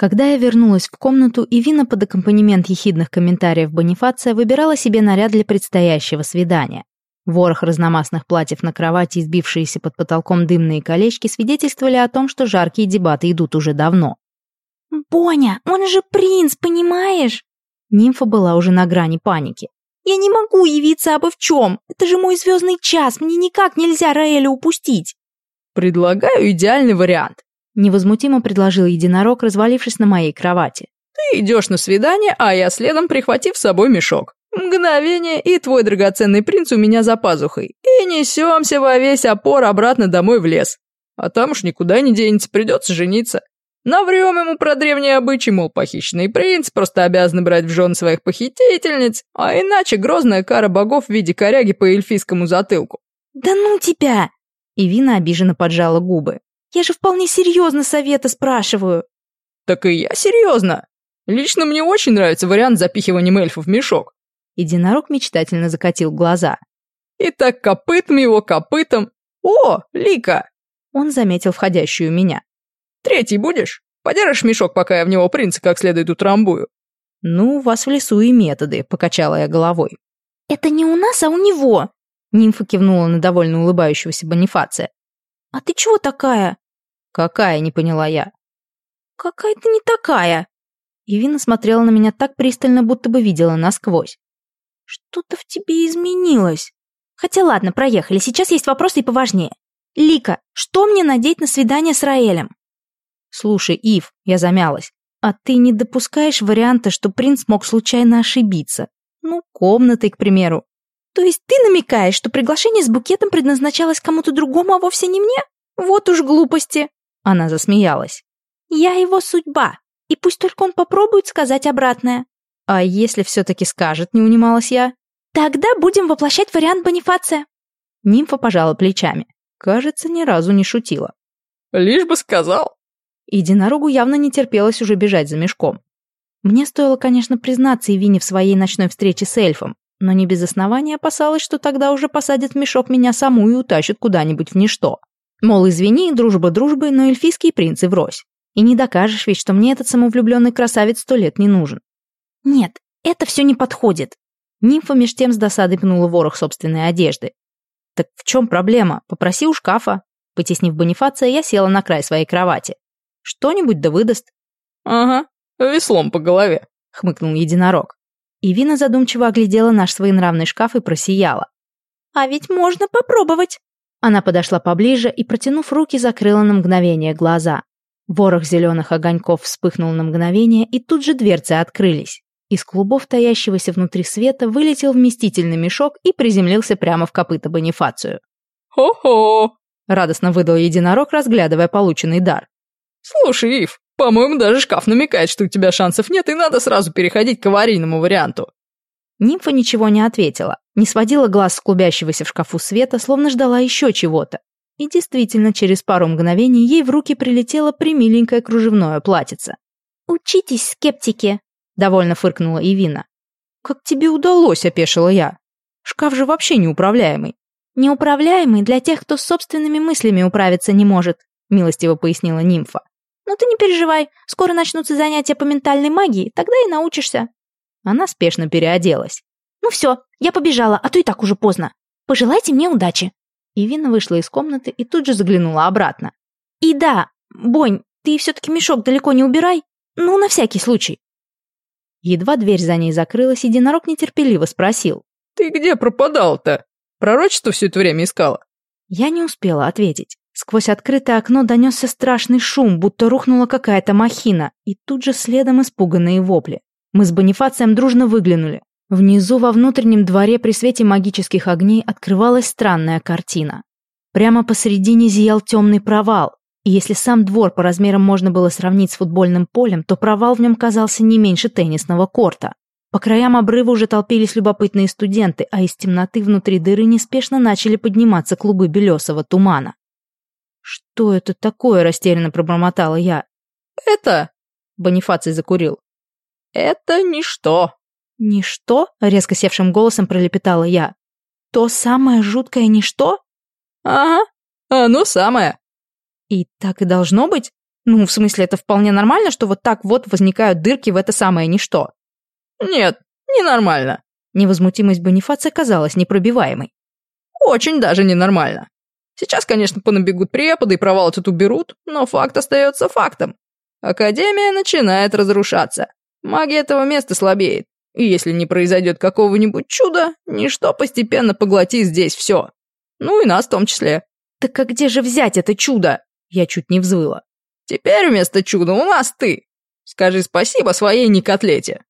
Когда я вернулась в комнату, Ивина под аккомпанемент ехидных комментариев Бонифация выбирала себе наряд для предстоящего свидания. Ворох разномастных платьев на кровати и сбившиеся под потолком дымные колечки свидетельствовали о том, что жаркие дебаты идут уже давно. «Боня, он же принц, понимаешь?» Нимфа была уже на грани паники. «Я не могу явиться абы в чем. Это же мой звездный час, мне никак нельзя Раэля упустить». «Предлагаю идеальный вариант», — невозмутимо предложил единорог, развалившись на моей кровати. «Ты идешь на свидание, а я следом прихватив с собой мешок. Мгновение, и твой драгоценный принц у меня за пазухой. И несемся во весь опор обратно домой в лес. А там уж никуда не денется, придется жениться. Наврем ему про древние обычаи, мол, похищенный принц просто обязан брать в жен своих похитительниц, а иначе грозная кара богов в виде коряги по эльфийскому затылку. «Да ну тебя!» И Вина обиженно поджала губы. «Я же вполне серьезно совета спрашиваю». «Так и я серьезно. Лично мне очень нравится вариант запихивания эльфа в мешок. Единорог мечтательно закатил глаза. «И так копытом его копытом! О, Лика!» Он заметил входящую меня. «Третий будешь? Подержишь мешок, пока я в него принца как следует утрамбую?» «Ну, у вас в лесу и методы», — покачала я головой. «Это не у нас, а у него!» Нимфа кивнула на довольно улыбающегося Бонифация. «А ты чего такая?» «Какая?» — не поняла я. «Какая-то не такая!» Ивина смотрела на меня так пристально, будто бы видела насквозь. Что-то в тебе изменилось. Хотя ладно, проехали, сейчас есть вопросы и поважнее. Лика, что мне надеть на свидание с Раэлем? Слушай, Ив, я замялась. А ты не допускаешь варианта, что принц мог случайно ошибиться? Ну, комнатой, к примеру. То есть ты намекаешь, что приглашение с букетом предназначалось кому-то другому, а вовсе не мне? Вот уж глупости. Она засмеялась. Я его судьба, и пусть только он попробует сказать обратное. А если все-таки скажет, не унималась я? Тогда будем воплощать вариант Бонифация. Нимфа пожала плечами. Кажется, ни разу не шутила. Лишь бы сказал. Единорогу явно не терпелось уже бежать за мешком. Мне стоило, конечно, признаться Ивине в своей ночной встрече с эльфом, но не без основания опасалась, что тогда уже посадят в мешок меня саму и утащат куда-нибудь в ничто. Мол, извини, дружба дружбы, но эльфийские принцы врозь. И не докажешь ведь, что мне этот самовлюбленный красавец сто лет не нужен. «Нет, это все не подходит». Нимфа меж тем с досадой пнула ворох собственной одежды. «Так в чем проблема? Попроси у шкафа». Потеснив Бонифация, я села на край своей кровати. «Что-нибудь да выдаст». «Ага, веслом по голове», — хмыкнул единорог. Ивина задумчиво оглядела наш своенравный шкаф и просияла. «А ведь можно попробовать». Она подошла поближе и, протянув руки, закрыла на мгновение глаза. Ворох зеленых огоньков вспыхнул на мгновение, и тут же дверцы открылись. Из клубов, таящегося внутри света, вылетел вместительный мешок и приземлился прямо в копыта Бонифацию. «Хо-хо!» — радостно выдал единорог, разглядывая полученный дар. «Слушай, Ив, по-моему, даже шкаф намекает, что у тебя шансов нет, и надо сразу переходить к аварийному варианту». Нимфа ничего не ответила, не сводила глаз с клубящегося в шкафу света, словно ждала еще чего-то. И действительно, через пару мгновений ей в руки прилетело примиленькое кружевное платьице. «Учитесь, скептики!» довольно фыркнула Ивина. Как тебе удалось, опешила я. Шкаф же вообще неуправляемый. Неуправляемый для тех, кто с собственными мыслями управиться не может, милостиво пояснила нимфа. Но ты не переживай, скоро начнутся занятия по ментальной магии, тогда и научишься. Она спешно переоделась. Ну все, я побежала, а то и так уже поздно. Пожелайте мне удачи. Ивина вышла из комнаты и тут же заглянула обратно. И да, Бонь, ты все-таки мешок далеко не убирай. Ну, на всякий случай. Едва дверь за ней закрылась, единорог нетерпеливо спросил. «Ты где пропадал-то? Пророчество все это время искала?» Я не успела ответить. Сквозь открытое окно донесся страшный шум, будто рухнула какая-то махина, и тут же следом испуганные вопли. Мы с Бонифацием дружно выглянули. Внизу во внутреннем дворе при свете магических огней открывалась странная картина. Прямо посередине зиял темный провал, и если сам двор по размерам можно было сравнить с футбольным полем, то провал в нем казался не меньше теннисного корта. По краям обрыва уже толпились любопытные студенты, а из темноты внутри дыры неспешно начали подниматься клубы белесого тумана. «Что это такое?» – растерянно пробормотала я. «Это...» – Бонифаций закурил. «Это ничто». «Ничто?» – резко севшим голосом пролепетала я. «То самое жуткое ничто?» «Ага, оно самое». И так и должно быть? Ну, в смысле, это вполне нормально, что вот так вот возникают дырки в это самое ничто. Нет, ненормально. Невозмутимость Бонифация казалась непробиваемой. Очень даже ненормально. Сейчас, конечно, понабегут преподы и провал тут уберут, но факт остается фактом. Академия начинает разрушаться. Магия этого места слабеет. И если не произойдет какого-нибудь чуда, ничто постепенно поглотит здесь все. Ну и нас в том числе. Так а где же взять это чудо? Я чуть не взвыла. Теперь вместо чуда у нас ты. Скажи спасибо своей некотлете.